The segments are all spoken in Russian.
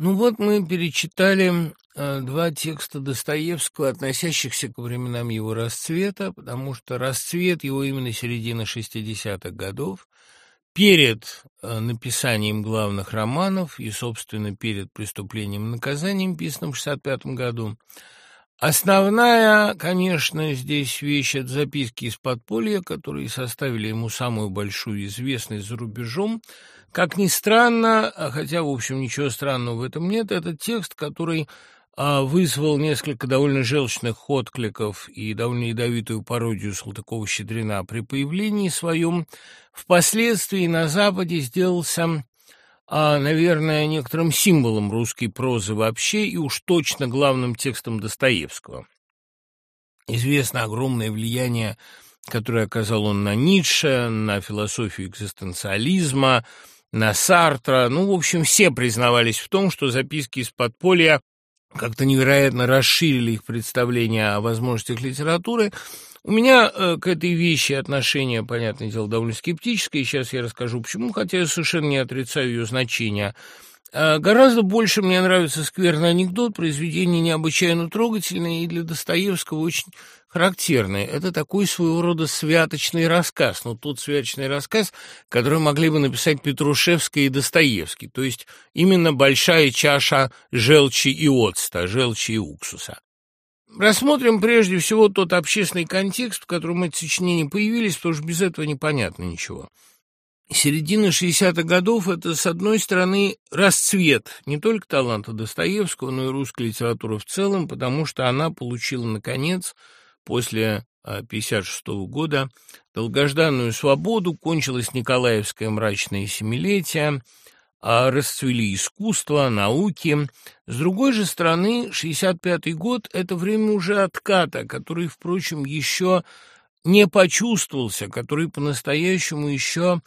Ну вот мы перечитали э, два текста Достоевского, относящихся к временам его расцвета, потому что расцвет его именно середина 60-х годов, перед э, написанием главных романов и, собственно, перед преступлением и наказанием, писанным в 65 году. Основная, конечно, здесь вещь – это записки из подполья, которые составили ему самую большую известность за рубежом – как ни странно, а хотя, в общем, ничего странного в этом нет, этот текст, который а, вызвал несколько довольно желчных откликов и довольно ядовитую пародию Салтыкова-Щедрина при появлении своем, впоследствии на Западе сделался, а, наверное, некоторым символом русской прозы вообще и уж точно главным текстом Достоевского. Известно огромное влияние, которое оказал он на Ницше, на философию экзистенциализма, на Сартра. Ну, в общем, все признавались в том, что записки из подполья как-то невероятно расширили их представление о возможностях литературы. У меня э, к этой вещи отношение, понятное дело, довольно скептическое, и сейчас я расскажу почему, хотя я совершенно не отрицаю ее значения. Э, гораздо больше мне нравится скверный анекдот, произведение необычайно трогательное и для Достоевского очень характерный. Это такой своего рода святочный рассказ, но тот святочный рассказ, который могли бы написать Петрушевский и Достоевский, то есть именно большая чаша желчи и оцта, желчи и уксуса. Рассмотрим прежде всего тот общественный контекст, в котором эти сочинения появились, потому что без этого непонятно ничего. Середина 60-х годов – это, с одной стороны, расцвет не только таланта Достоевского, но и русской литературы в целом, потому что она получила, наконец, После 1956 а, года долгожданную свободу кончилось Николаевское мрачное семилетие, а расцвели искусство, науки. С другой же стороны, 65 год – это время уже отката, который, впрочем, еще не почувствовался, который по-настоящему еще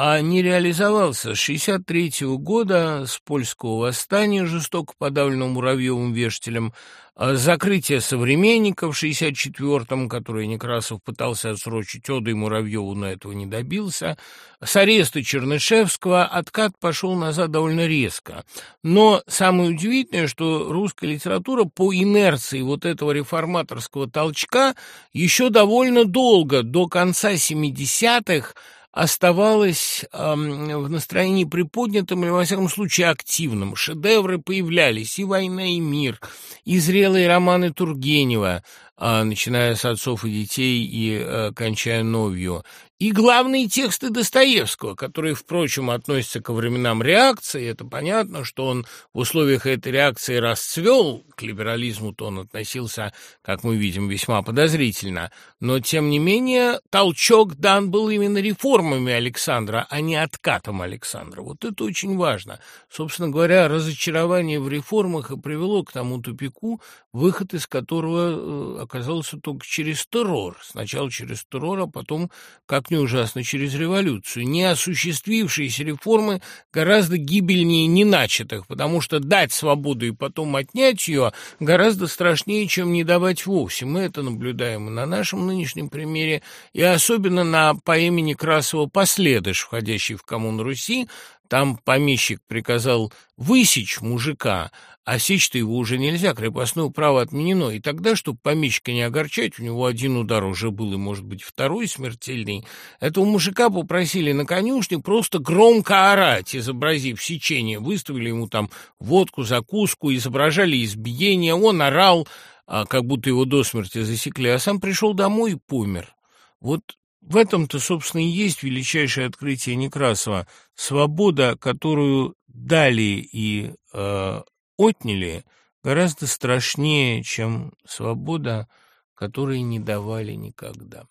а не реализовался с 63 -го года, с польского восстания, жестоко подавленного Муравьевым вештелем, а закрытие современников в 64-м, которое Некрасов пытался отсрочить Оду и Муравьеву, но этого не добился, с ареста Чернышевского откат пошел назад довольно резко. Но самое удивительное, что русская литература по инерции вот этого реформаторского толчка еще довольно долго, до конца 70-х, оставалась э, в настроении приподнятым или, во всяком случае, активным. Шедевры появлялись, и «Война, и мир», и зрелые романы Тургенева, э, начиная с «Отцов и детей» и э, кончая «Новью», и главные тексты Достоевского, которые, впрочем, относятся ко временам реакции. Это понятно, что он в условиях этой реакции расцвел, к либерализму-то он относился, как мы видим, весьма подозрительно. Но, тем не менее, толчок дан был именно реформами Александра, а не откатом Александра. Вот это очень важно. Собственно говоря, разочарование в реформах и привело к тому тупику, выход из которого э, оказался только через террор. Сначала через террор, а потом, как не ужасно, через революцию. Не осуществившиеся реформы гораздо гибельнее не начатых, потому что дать свободу и потом отнять ее гораздо страшнее, чем не давать вовсе. Мы это наблюдаем и на нашем нынешнем примере, и особенно на поэме Некрасова «Последыш», входящий в коммуну Руси, там помещик приказал высечь мужика, а сечь-то его уже нельзя, крепостное право отменено. И тогда, чтобы помещика не огорчать, у него один удар уже был, и, может быть, второй смертельный, этого мужика попросили на конюшне просто громко орать, изобразив сечение. Выставили ему там водку, закуску, изображали избиение, он орал, а как будто его до смерти засекли, а сам пришел домой и помер. Вот в этом-то, собственно, и есть величайшее открытие Некрасова. Свобода, которую дали и э, отняли, гораздо страшнее, чем свобода, которой не давали никогда.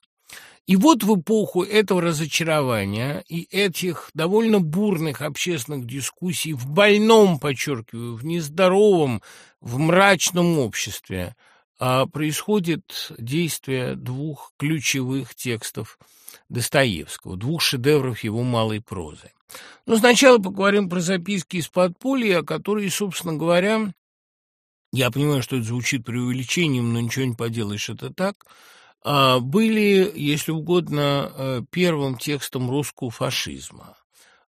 И вот в эпоху этого разочарования и этих довольно бурных общественных дискуссий в больном, подчеркиваю, в нездоровом, в мрачном обществе – а происходит действие двух ключевых текстов Достоевского, двух шедевров его малой прозы. Но сначала поговорим про записки из подполья, которые, собственно говоря, я понимаю, что это звучит преувеличением, но ничего не поделаешь, это так, а, были, если угодно, э, первым текстом русского фашизма.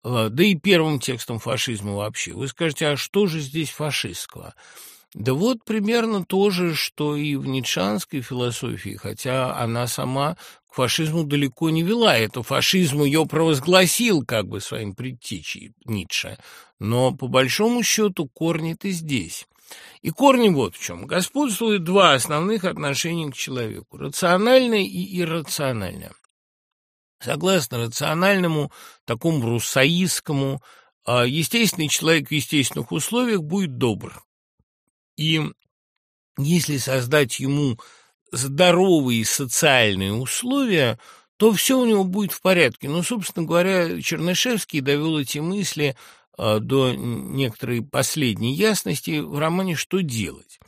э, да и первым текстом фашизма вообще. Вы скажете, а что же здесь фашистского? Да вот примерно то же, что и в ницшанской философии, хотя она сама к фашизму далеко не вела. Это фашизм ее провозгласил как бы своим предтечей Ницше. Но по большому счету корни-то здесь. И корни вот в чем. Господствует два основных отношения к человеку – рациональное и иррациональное. Согласно рациональному, такому руссаистскому, а, естественный человек в естественных условиях будет добр. И если создать ему здоровые социальные условия, то все у него будет в порядке. Но, собственно говоря, Чернышевский довел эти мысли а, до некоторой последней ясности в романе «Что делать?».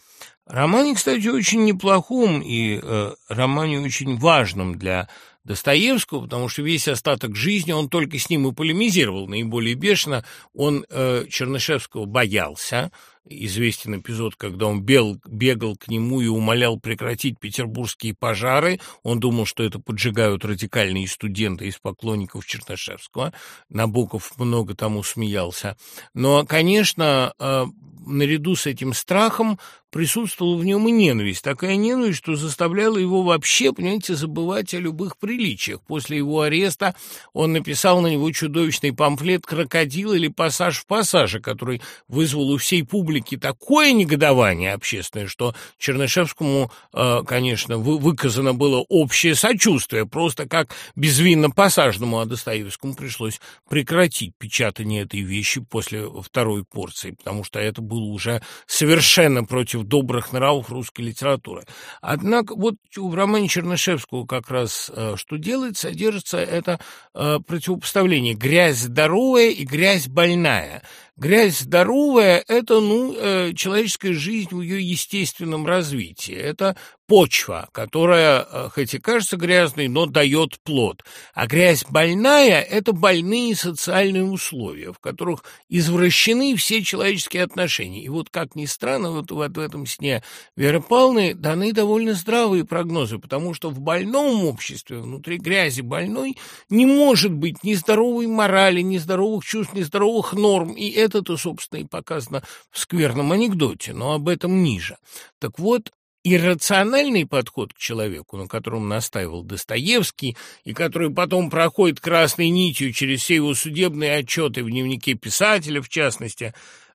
Романе, кстати, очень неплохом и э, романе очень важном для Достоевского, потому что весь остаток жизни он только с ним и полемизировал наиболее бешено. Он э, Чернышевского боялся, известен эпизод, когда он бел, бегал к нему и умолял прекратить петербургские пожары. Он думал, что это поджигают радикальные студенты из поклонников Чернышевского. Набоков много тому смеялся. Но, конечно, э, наряду с этим страхом присутствовала в нем и ненависть. Такая ненависть, что заставляла его вообще, понимаете, забывать о любых приличиях. После его ареста он написал на него чудовищный памфлет «Крокодил» или «Пассаж в пассаже», который вызвал у всей публики такое негодование общественное, что Чернышевскому, э, конечно, выказано было общее сочувствие, просто как безвинно-пассажному, а Достоевскому пришлось прекратить печатание этой вещи после второй порции, потому что это было уже совершенно против добрых нравов русской литературы. Однако вот в романе Чернышевского как раз э, что делает, содержится это э, противопоставление «грязь здоровая» и «грязь больная». Грязь здоровая – это ну, э, человеческая жизнь в ее естественном развитии. Это почва, которая, э, хоть и кажется грязной, но дает плод. А грязь больная – это больные социальные условия, в которых извращены все человеческие отношения. И вот, как ни странно, вот, вот в этом сне Веры Павловны даны довольно здравые прогнозы, потому что в больном обществе, внутри грязи больной, не может быть ни здоровой морали, ни здоровых чувств, ни здоровых норм. И это-то, собственно, и показано в скверном анекдоте, но об этом ниже. Так вот, иррациональный подход к человеку, на котором настаивал Достоевский, и который потом проходит красной нитью через все его судебные отчеты в дневнике писателя, в частности,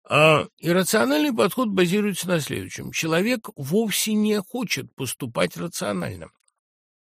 а иррациональный подход базируется на следующем. Человек вовсе не хочет поступать рационально.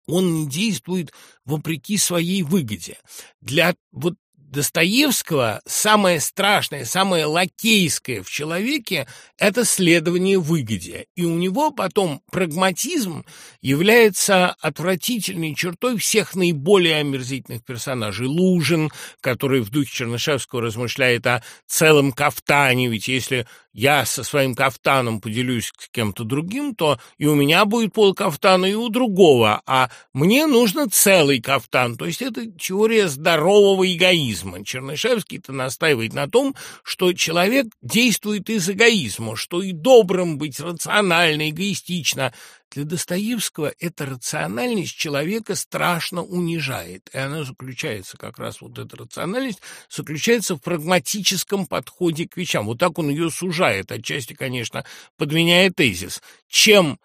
Он действует вопреки своей выгоде. Для вот Достоевского самое страшное, самое лакейское в человеке – это следование выгоде. И у него потом прагматизм является отвратительной чертой всех наиболее омерзительных персонажей. Лужин, который в духе Чернышевского размышляет о целом кафтане, ведь если я со своим кафтаном поделюсь с кем-то другим, то и у меня будет пол кафтана, и у другого, а мне нужно целый кафтан. То есть это теория здорового эгоизма. Чернышевский-то настаивает на том, что человек действует из эгоизма, что и добрым быть рационально, эгоистично. Для Достоевского эта рациональность человека страшно унижает, и она заключается, как раз вот эта рациональность, заключается в прагматическом подходе к вещам. Вот так он ее сужает, отчасти, конечно, подменяя тезис. Чем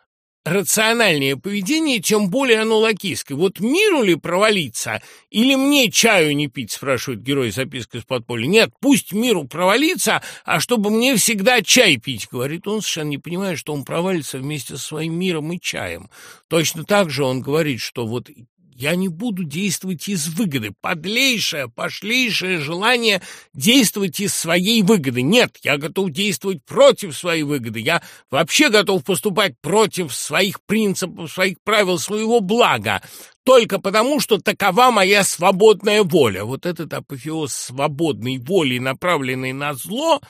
рациональнее поведение, тем более оно лакийское. Вот миру ли провалиться или мне чаю не пить, спрашивает герой записка из подполья. Нет, пусть миру провалиться, а чтобы мне всегда чай пить, говорит он, совершенно не понимая, что он провалится вместе со своим миром и чаем. Точно так же он говорит, что вот я не буду действовать из выгоды. Подлейшее, пошлейшее желание действовать из своей выгоды. Нет, я готов действовать против своей выгоды. Я вообще готов поступать против своих принципов, своих правил, своего блага. Только потому, что такова моя свободная воля. Вот этот апофеоз свободной воли, направленный на зло,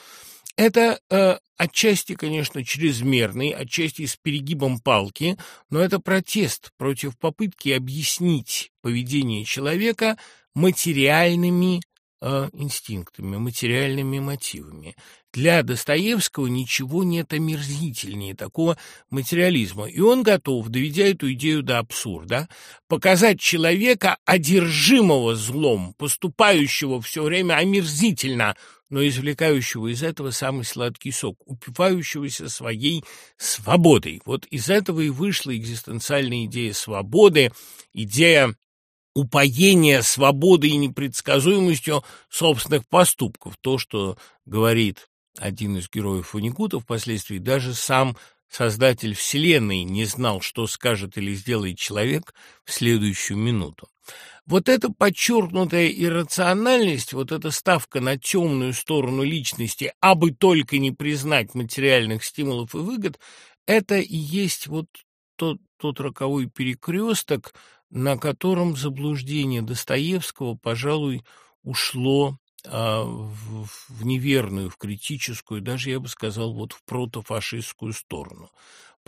это э, отчасти, конечно, чрезмерный, отчасти с перегибом палки, но это протест против попытки объяснить поведение человека материальными э, инстинктами, материальными мотивами. Для Достоевского ничего нет омерзительнее такого материализма, и он готов, доведя эту идею до абсурда, показать человека, одержимого злом, поступающего все время омерзительно, но извлекающего из этого самый сладкий сок, упивающегося своей свободой. Вот из этого и вышла экзистенциальная идея свободы, идея упоения свободой и непредсказуемостью собственных поступков. То, что говорит один из героев Уникута, впоследствии даже сам создатель Вселенной не знал, что скажет или сделает человек в следующую минуту. Вот эта подчеркнутая иррациональность, вот эта ставка на темную сторону личности, а бы только не признать материальных стимулов и выгод, это и есть вот тот, тот роковой перекресток, на котором заблуждение Достоевского, пожалуй, ушло а, в, в неверную, в критическую, даже, я бы сказал, вот в протофашистскую сторону.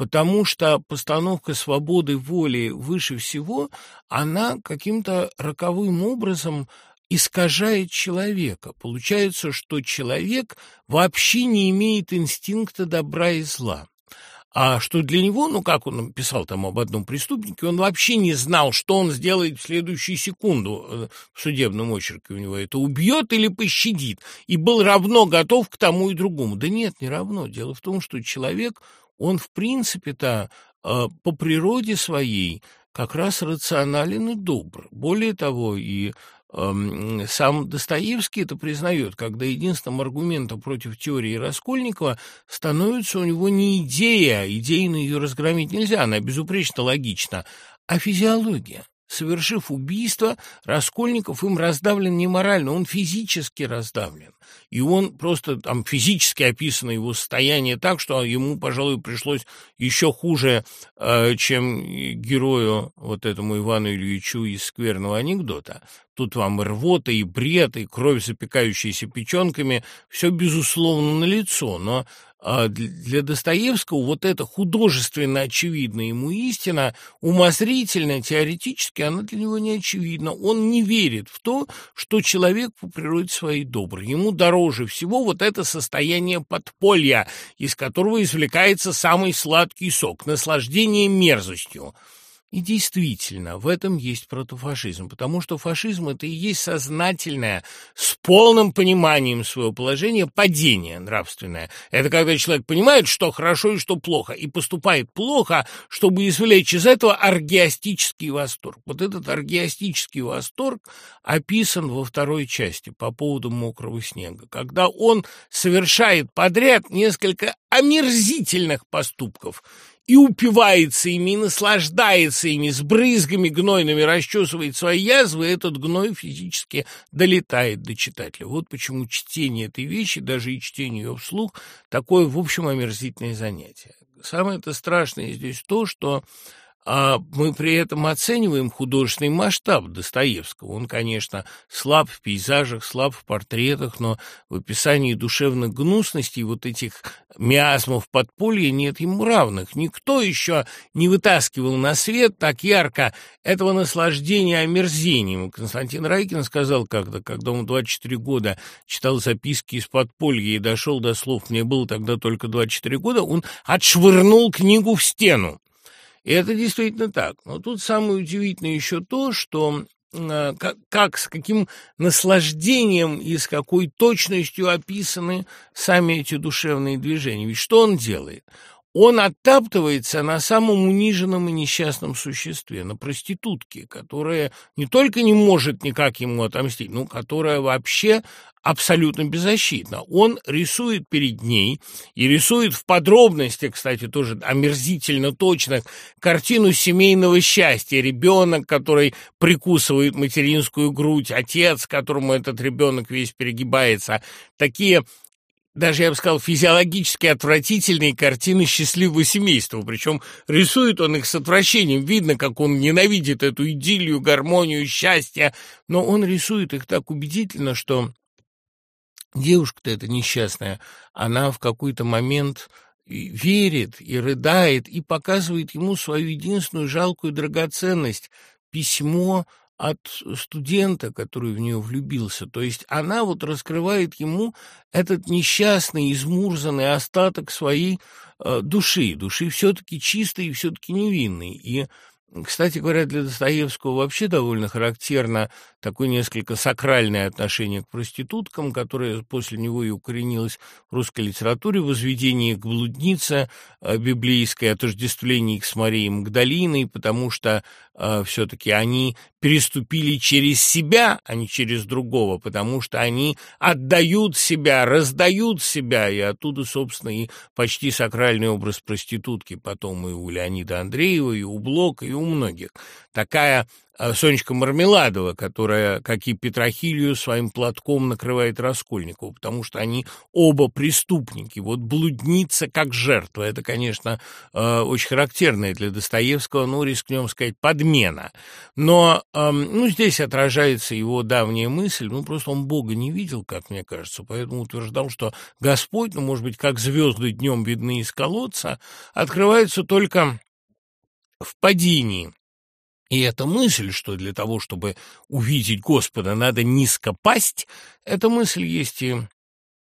Потому что постановка свободы воли выше всего, она каким-то роковым образом искажает человека. Получается, что человек вообще не имеет инстинкта добра и зла. А что для него, ну, как он писал там об одном преступнике, он вообще не знал, что он сделает в следующую секунду э, в судебном очерке у него. Это убьет или пощадит. И был равно готов к тому и другому. Да нет, не равно. Дело в том, что человек, он в принципе-то э, по природе своей как раз рационален и добр. Более того, и сам Достоевский это признает, когда единственным аргументом против теории Раскольникова становится у него не идея, идейно ее разгромить нельзя, она безупречно логична, а физиология. Совершив убийство, Раскольников им раздавлен не морально, он физически раздавлен. И он просто там физически описано его состояние так, что ему, пожалуй, пришлось еще хуже, э, чем герою вот этому Ивану Ильичу из скверного анекдота. Тут вам и рвота, и бред, и кровь, запекающаяся печенками, все, безусловно, налицо, но а для Достоевского вот эта художественно очевидная ему истина, умозрительно, теоретически, она для него не очевидна. Он не верит в то, что человек по природе своей добрый. Ему дороже всего вот это состояние подполья, из которого извлекается самый сладкий сок, наслаждение мерзостью. И действительно, в этом есть протофашизм, потому что фашизм – это и есть сознательное, с полным пониманием своего положения, падение нравственное. Это когда человек понимает, что хорошо и что плохо, и поступает плохо, чтобы извлечь из этого аргиастический восторг. Вот этот аргиастический восторг описан во второй части по поводу мокрого снега, когда он совершает подряд несколько омерзительных поступков – и упивается ими, и наслаждается ими, с брызгами гнойными расчесывает свои язвы, этот гной физически долетает до читателя. Вот почему чтение этой вещи, даже и чтение ее вслух, такое, в общем, омерзительное занятие. Самое-то страшное здесь то, что а мы при этом оцениваем художественный масштаб Достоевского. Он, конечно, слаб в пейзажах, слаб в портретах, но в описании душевных гнусностей вот этих миазмов подполья нет ему равных. Никто еще не вытаскивал на свет так ярко этого наслаждения омерзением. Константин Райкин сказал когда, когда он 24 года читал записки из подполья и дошел до слов «мне было тогда только 24 года», он отшвырнул книгу в стену. И это действительно так. Но тут самое удивительное еще то, что э, как, как, с каким наслаждением и с какой точностью описаны сами эти душевные движения. Ведь что он делает? Он оттаптывается на самом униженном и несчастном существе, на проститутке, которая не только не может никак ему отомстить, но которая вообще абсолютно беззащитна. Он рисует перед ней и рисует в подробности, кстати, тоже омерзительно точно, картину семейного счастья. Ребенок, который прикусывает материнскую грудь, отец, которому этот ребенок весь перегибается. Такие даже, я бы сказал, физиологически отвратительные картины счастливого семейства. Причем рисует он их с отвращением. Видно, как он ненавидит эту идиллию, гармонию, счастье. Но он рисует их так убедительно, что Девушка-то эта несчастная, она в какой-то момент верит и рыдает, и показывает ему свою единственную жалкую драгоценность – письмо от студента, который в нее влюбился. То есть она вот раскрывает ему этот несчастный, измурзанный остаток своей э, души, души все-таки чистой и все-таки невинной. И кстати говоря, для Достоевского вообще довольно характерно такое несколько сакральное отношение к проституткам, которое после него и укоренилось в русской литературе, возведение к блуднице, э, библейское отождествление их с Марией Магдалиной, потому что э, все-таки они переступили через себя, а не через другого, потому что они отдают себя, раздают себя, и оттуда, собственно, и почти сакральный образ проститутки потом и у Леонида Андреева, и у Блока, и у многих. Такая Э, Сонечка Мармеладова, которая, как и Петрохилию, своим платком накрывает Раскольникова, потому что они оба преступники. Вот блудница как жертва. Это, конечно, э, очень характерная для Достоевского, ну, рискнем сказать, подмена. Но, эм, ну, здесь отражается его давняя мысль, ну, просто он Бога не видел, как мне кажется, поэтому утверждал, что Господь, ну, может быть, как звезды днем видны из колодца, открывается только в падении. И эта мысль, что для того, чтобы увидеть Господа, надо низко пасть, эта мысль есть и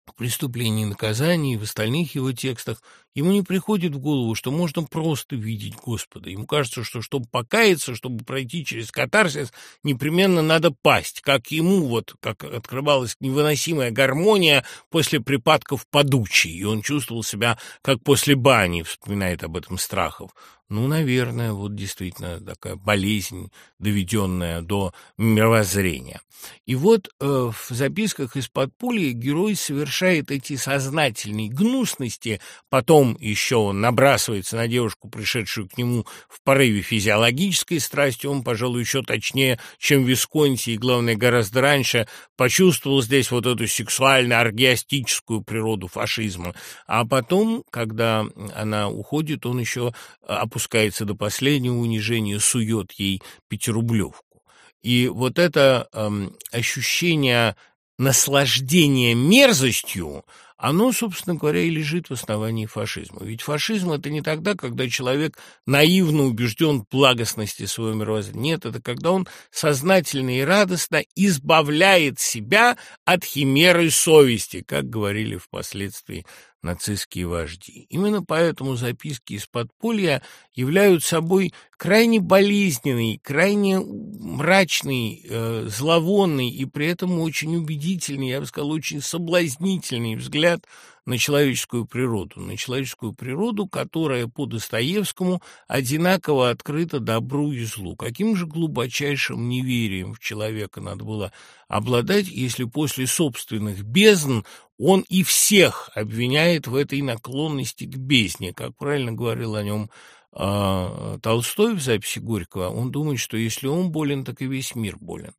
в «Преступлении и наказании», и в остальных его текстах, ему не приходит в голову, что можно просто видеть Господа. Ему кажется, что чтобы покаяться, чтобы пройти через катарсис, непременно надо пасть, как ему, вот, как открывалась невыносимая гармония после припадков подучий, и он чувствовал себя, как после бани, вспоминает об этом Страхов. Ну, наверное, вот действительно такая болезнь, доведенная до мировоззрения. И вот э, в записках из подполья герой совершает эти сознательные гнусности, потом еще он набрасывается на девушку, пришедшую к нему в порыве физиологической страсти, он, пожалуй, еще точнее, чем Висконти, и, главное, гораздо раньше, почувствовал здесь вот эту сексуально-оргиастическую природу фашизма. А потом, когда она уходит, он еще опускается до последнего унижения, сует ей пятирублевку. И вот это эм, ощущение наслаждения мерзостью, оно, собственно говоря, и лежит в основании фашизма. Ведь фашизм – это не тогда, когда человек наивно убежден в благостности своего мировоззрения. Нет, это когда он сознательно и радостно избавляет себя от химеры совести, как говорили впоследствии нацистские вожди. Именно поэтому записки из подполья являются собой крайне болезненный, крайне мрачный, э, зловонный и при этом очень убедительный, я бы сказал, очень соблазнительный взгляд на человеческую природу, на человеческую природу, которая по Достоевскому одинаково открыта добру и злу. Каким же глубочайшим неверием в человека надо было обладать, если после собственных бездн он и всех обвиняет в этой наклонности к бездне, как правильно говорил о нем э, Толстой в записи Горького, он думает, что если он болен, так и весь мир болен.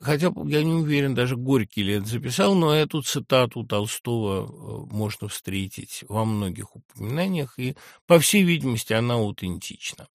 Хотя я не уверен, даже Горький ли это записал, но эту цитату Толстого э, можно встретить во многих упоминаниях, и, по всей видимости, она аутентична.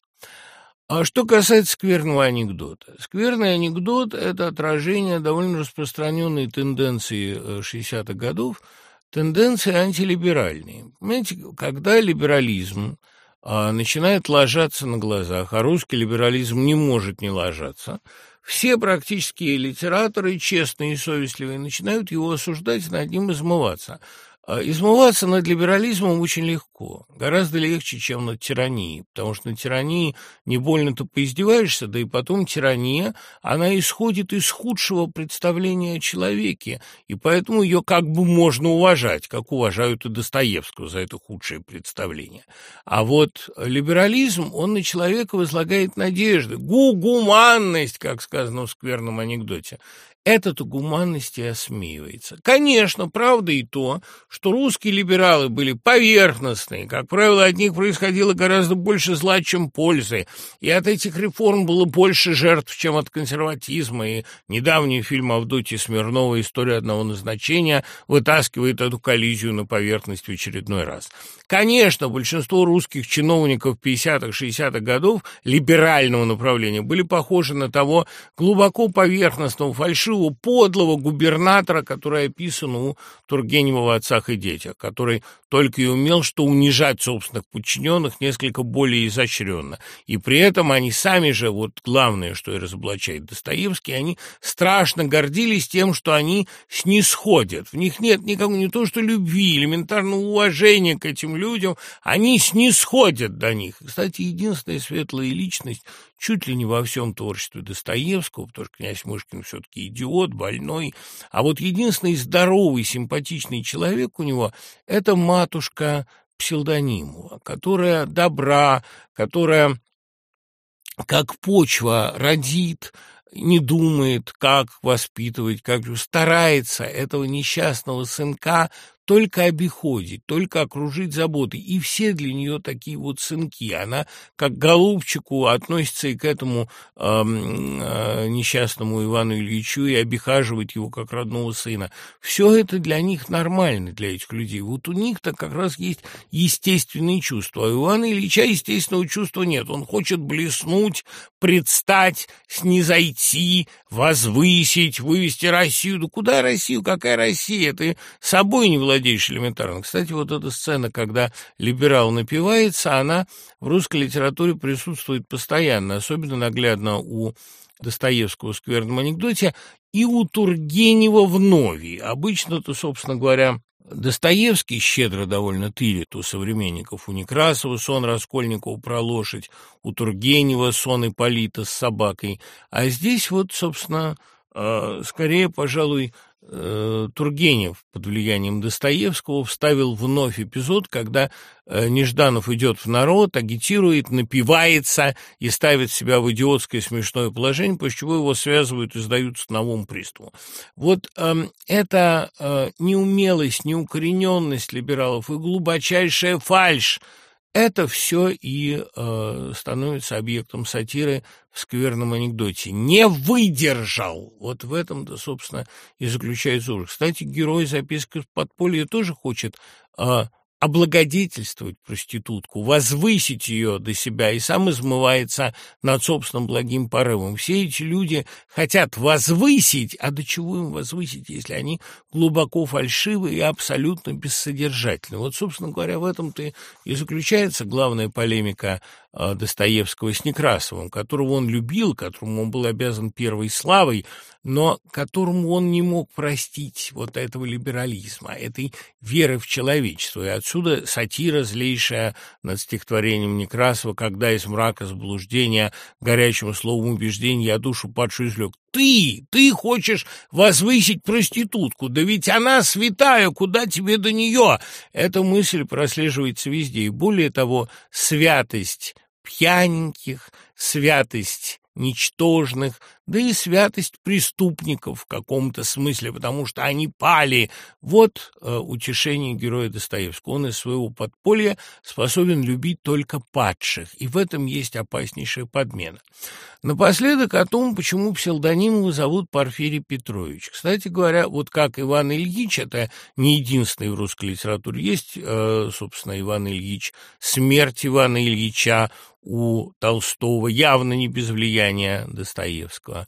А что касается скверного анекдота. Скверный анекдот – это отражение довольно распространенной тенденции 60-х э, годов, тенденции антилиберальные. Понимаете, когда либерализм а, начинает ложаться на глазах, а русский либерализм не может не ложаться – все практические литераторы, честные и совестливые, начинают его осуждать и над ним измываться. А измываться над либерализмом очень легко, гораздо легче, чем над тиранией, потому что на тирании не больно-то поиздеваешься, да и потом тирания, она исходит из худшего представления о человеке, и поэтому ее как бы можно уважать, как уважают и Достоевского за это худшее представление. А вот либерализм, он на человека возлагает надежды, гу-гуманность, как сказано в скверном анекдоте, этот гуманности осмеивается. Конечно, правда и то, что русские либералы были поверхностные, как правило, от них происходило гораздо больше зла, чем пользы, и от этих реформ было больше жертв, чем от консерватизма, и недавний фильм Авдотьи Смирнова «История одного назначения» вытаскивает эту коллизию на поверхность в очередной раз. Конечно, большинство русских чиновников 50-х, 60-х годов либерального направления были похожи на того глубоко поверхностного, фальшивого, подлого губернатора, который описан у Тургенева в «Отцах и детях», который только и умел, что унижать собственных подчиненных несколько более изощренно. И при этом они сами же, вот главное, что и разоблачает Достоевский, они страшно гордились тем, что они снисходят. В них нет никакого не то что любви, элементарного уважения к этим людям, они снисходят до них. Кстати, единственная светлая личность чуть ли не во всем творчестве Достоевского, потому что князь Мышкин все-таки идиот, больной, а вот единственный здоровый, симпатичный человек у него – это матушка псевдонимова, которая добра, которая как почва родит, не думает, как воспитывать, как старается этого несчастного сынка только обиходить, только окружить заботой. И все для нее такие вот сынки. Она как голубчику относится и к этому э, э, несчастному Ивану Ильичу и обихаживает его как родного сына. Все это для них нормально, для этих людей. Вот у них-то как раз есть естественные чувства. А у Ивана Ильича естественного чувства нет. Он хочет блеснуть, предстать, снизойти, возвысить, вывести Россию. Да куда Россию? Какая Россия? Ты собой не владеешь владеешь элементарно. Кстати, вот эта сцена, когда либерал напивается, она в русской литературе присутствует постоянно, особенно наглядно у Достоевского в скверном анекдоте и у Тургенева в Нови. Обычно-то, собственно говоря, Достоевский щедро довольно тырит у современников. У Некрасова сон Раскольникова про лошадь, у Тургенева сон Ипполита с собакой. А здесь вот, собственно, э, скорее, пожалуй, Тургенев под влиянием Достоевского вставил вновь эпизод, когда э, Нежданов идет в народ, агитирует, напивается и ставит себя в идиотское смешное положение, после чего его связывают и сдают с новым приставу. Вот э, эта э, неумелость, неукорененность либералов и глубочайшая фальшь это все и э, становится объектом сатиры в скверном анекдоте. Не выдержал! Вот в этом-то, собственно, и заключается ужас. Кстати, герой записки в подполье тоже хочет э, облагодетельствовать проститутку, возвысить ее до себя и сам измывается над собственным благим порывом. Все эти люди хотят возвысить, а до чего им возвысить, если они глубоко фальшивы и абсолютно бессодержательны? Вот, собственно говоря, в этом-то и заключается главная полемика Достоевского с Некрасовым, которого он любил, которому он был обязан первой славой, но которому он не мог простить вот этого либерализма, этой веры в человечество. И отсюда сатира злейшая над стихотворением Некрасова, когда из мрака заблуждения горячим словом убеждения я душу падшую излег. Ты, ты хочешь возвысить проститутку, да ведь она святая, куда тебе до нее? Эта мысль прослеживается везде, и более того, святость пьяненьких, святость ничтожных, да и святость преступников в каком-то смысле, потому что они пали. Вот э, утешение героя Достоевского. Он из своего подполья способен любить только падших, и в этом есть опаснейшая подмена. Напоследок о том, почему псевдонимова зовут Порфирий Петрович. Кстати говоря, вот как Иван Ильич, это не единственный в русской литературе, есть, э, собственно, Иван Ильич, смерть Ивана Ильича, у Толстого, явно не без влияния Достоевского.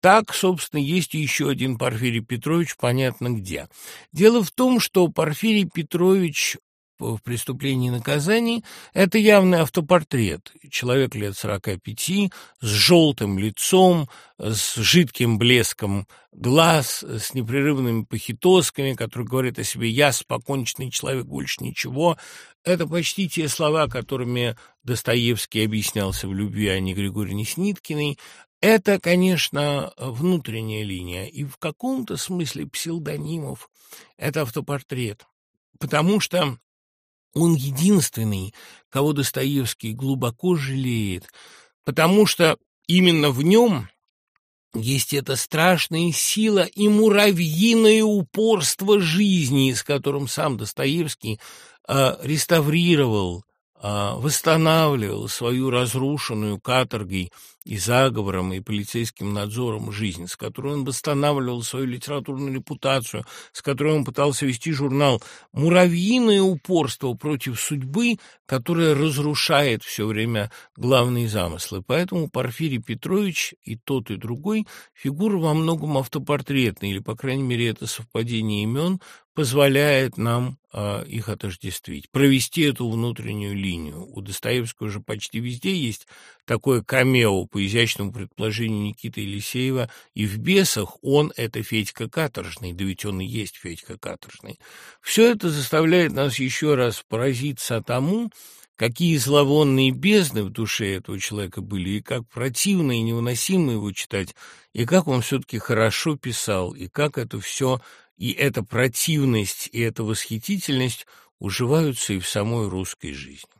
Так, собственно, есть еще один Порфирий Петрович, понятно где. Дело в том, что Порфирий Петрович в «Преступлении и наказании» — это явный автопортрет. Человек лет сорока пяти, с желтым лицом, с жидким блеском глаз, с непрерывными похитосками, который говорит о себе «я споконченный человек, больше ничего». Это почти те слова, которыми Достоевский объяснялся в любви Анне Григорьевне Сниткиной. Это, конечно, внутренняя линия, и в каком-то смысле псевдонимов это автопортрет, потому что он единственный, кого Достоевский глубоко жалеет, потому что именно в нем есть эта страшная сила и муравьиное упорство жизни, с которым сам Достоевский э, реставрировал а, восстанавливал свою разрушенную каторгой и заговором, и полицейским надзором жизнь, с которой он восстанавливал свою литературную репутацию, с которой он пытался вести журнал «Муравьиное упорство против судьбы», которое разрушает все время главные замыслы. Поэтому Порфирий Петрович и тот, и другой фигура во многом автопортретная, или, по крайней мере, это совпадение имен позволяет нам э, их отождествить, провести эту внутреннюю линию. У Достоевского же почти везде есть такое камео по изящному предположению Никиты Елисеева, и в «Бесах» он — это Федька Каторжный, да ведь он и есть Федька Каторжный. Все это заставляет нас еще раз поразиться тому, какие зловонные бездны в душе этого человека были, и как противно и невыносимо его читать, и как он все-таки хорошо писал, и как это все и эта противность, и эта восхитительность уживаются и в самой русской жизни.